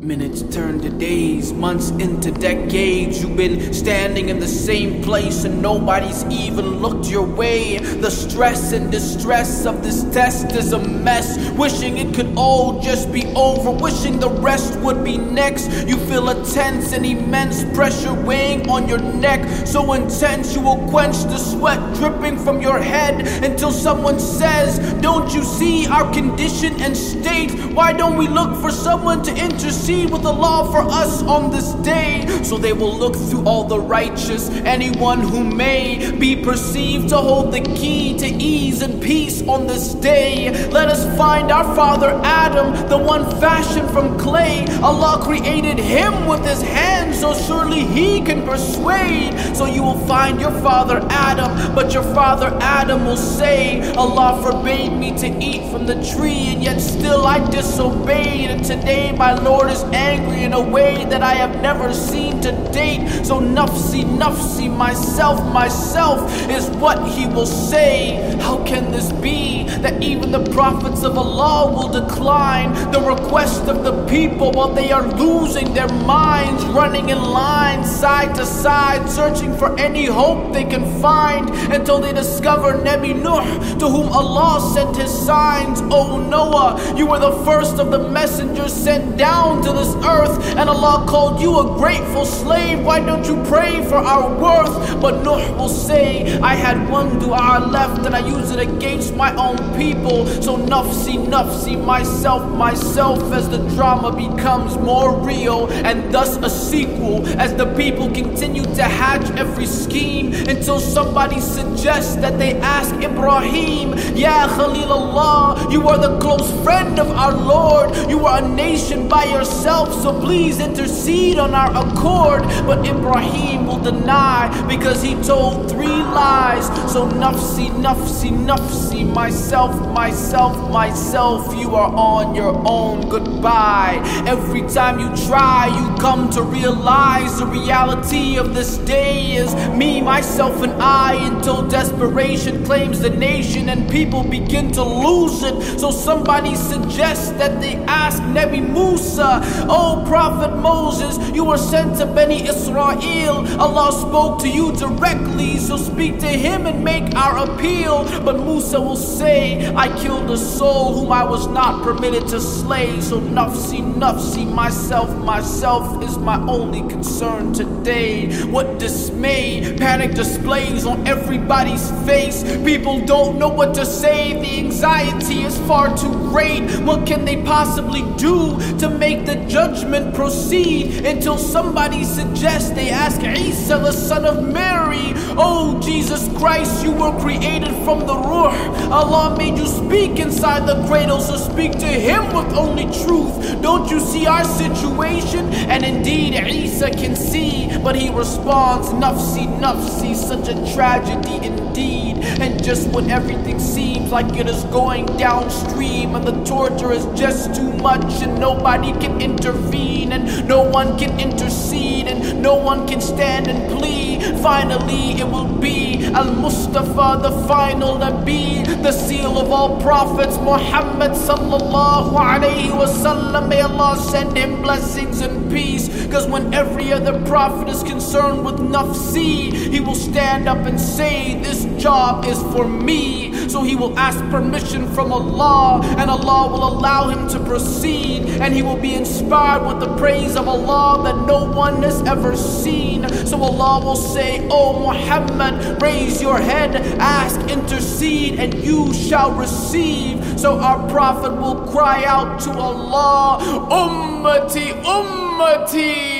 Minutes turn to days, months into decades. You've been standing in the same place and nobody's even looked your way. The stress and distress of this test is a mess. Wishing it could all just be over, wishing the rest would be next. You feel a tense and immense pressure weighing on your neck. So intense you will quench the sweat dripping from your head until someone says, Don't you see our condition and state? Why don't we look for someone to intercede? With the law for us on this day. So they will look through all the righteous, anyone who may be perceived to hold the key to ease and peace on this day. Let us find our father Adam, the one fashioned from clay. Allah created him with his hands, so surely he can persuade. So you will find your father Adam, but your father Adam will say, Allah forbade me to eat from the tree, and yet still I disobeyed. And today my Lord is angry in a way that I have never seen to date. So nafsi, nafsi, myself, myself is what he will say. How can this be that even the prophets of Allah will decline the request of the people while they are losing their minds, running in lines side to side, searching for any hope they can find until they discover Nabi Nuh, to whom Allah sent his signs. O Noah, you were the first of the messengers sent down to this earth, and Allah called you a grateful slave. Why don't you pray for our worth? But Nuh will say, I had one dua left, and I use it against my own people. So nafsi, nafsi, myself, myself, as the drama becomes more real, and thus a sequel, as the people continue to hatch every scheme until somebody suggests that they ask Ibrahim, Ya Khalil Allah, you are the close friend of our Lord, you are a nation by yourself yourself, so please intercede on our accord. But Ibrahim will deny because he told three lies. So nafsi, nafsi, nafsi, myself, myself, myself, you are on your own. Goodbye. Every time you try, you come to realize the reality of this day is me, myself, and I until desperation claims the nation and people begin to lose it. So somebody suggests that they ask Nebi Musa, O Prophet Moses, you were sent to Beni Israel. Allah spoke to you directly, so speak to him and make our appeal. But Musa will say, I killed a soul whom I was not permitted to slay. So nafsi, nafsi, myself, myself is my only concern today. What dismay, panic displays on everybody's face. People don't know what to say, the anxiety is far too great. What can they possibly do to make the judgment proceed until somebody suggests they ask Isa, the son of Mary, Oh Jesus Christ, you were created from the Ruh. Allah made you speak inside the cradle, so speak to Him with only truth. Don't you see our situation? And indeed, Isa can see, but he responds, Nafsi, Nafsi, such a tragedy indeed. And just when everything seems like it is going downstream, and the torture is just too much, and nobody can intervene, and no one can intercede, and no one can stand and plead. Finally, it will be Al Mustafa, the final Nabi, the seal of all prophets, Muhammad sallallahu alayhi wasallam. May Allah send him blessings and peace. Because when every other prophet is concerned with nafsi, he will stand up and say, This job is for me. So he will ask permission from Allah, and Allah will allow him to proceed, and he will be inspired with the praise of Allah that no one has ever seen. So Allah will say, Oh Muhammad, raise your head, ask, intercede, and you shall receive. So our Prophet will cry out to Allah, Ummati, Ummati.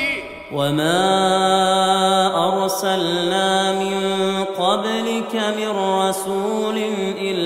وما أرسلنا من قبلك من رسول إلا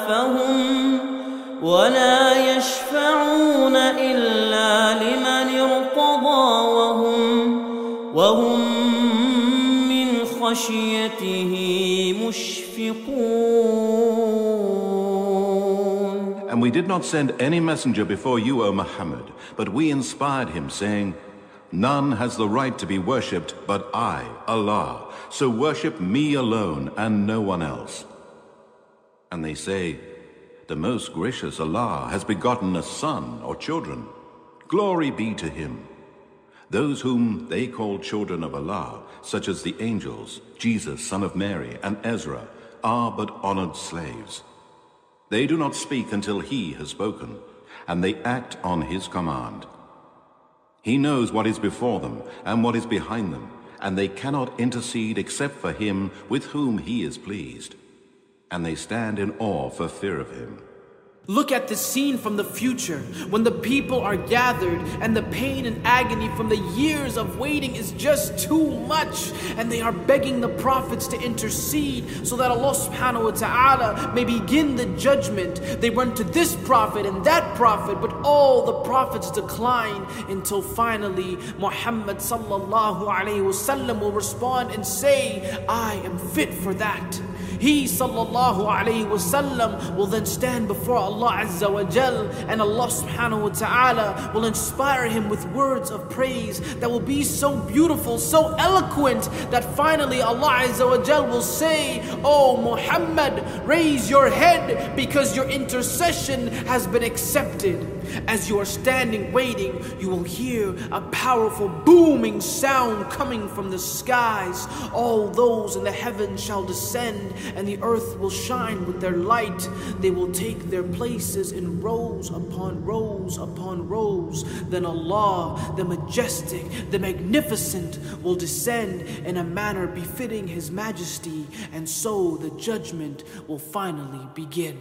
خلفهم ولا يشفعون إلا لمن ارتضى وهم وهم من خشيته مشفقون And we did not send any messenger before you, O Muhammad, but we inspired him, saying, None has the right to be worshipped but I, Allah. So worship me alone and no one else. And they say, The most gracious Allah has begotten a son or children. Glory be to him. Those whom they call children of Allah, such as the angels, Jesus, son of Mary, and Ezra, are but honored slaves. They do not speak until He has spoken, and they act on His command. He knows what is before them and what is behind them, and they cannot intercede except for Him with whom He is pleased. And they stand in awe for fear of Him. Look at the scene from the future when the people are gathered and the pain and agony from the years of waiting is just too much and they are begging the prophets to intercede so that Allah subhanahu wa ta'ala may begin the judgment. They run to this prophet and that prophet, but all the prophets decline until finally Muhammad sallallahu alayhi wasallam will respond and say, I am fit for that. He sallallahu alayhi wasallam will then stand before Allah Azza wa Jal and Allah subhanahu wa ta'ala will inspire him with words of praise that will be so beautiful, so eloquent that finally Allah Azza wa Jal will say, Oh Muhammad, raise your head because your intercession has been accepted. As you are standing waiting, you will hear a powerful booming sound coming from the skies. All those in the heavens shall descend, and the earth will shine with their light. They will take their places in rows upon rows upon rows. Then Allah, the majestic, the magnificent, will descend in a manner befitting His majesty, and so the judgment will finally begin.